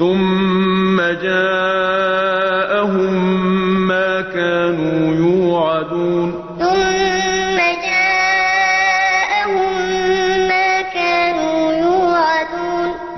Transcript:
ثُمَّ جَاءَهُم مَّا كَانُوا يُوعَدُونَ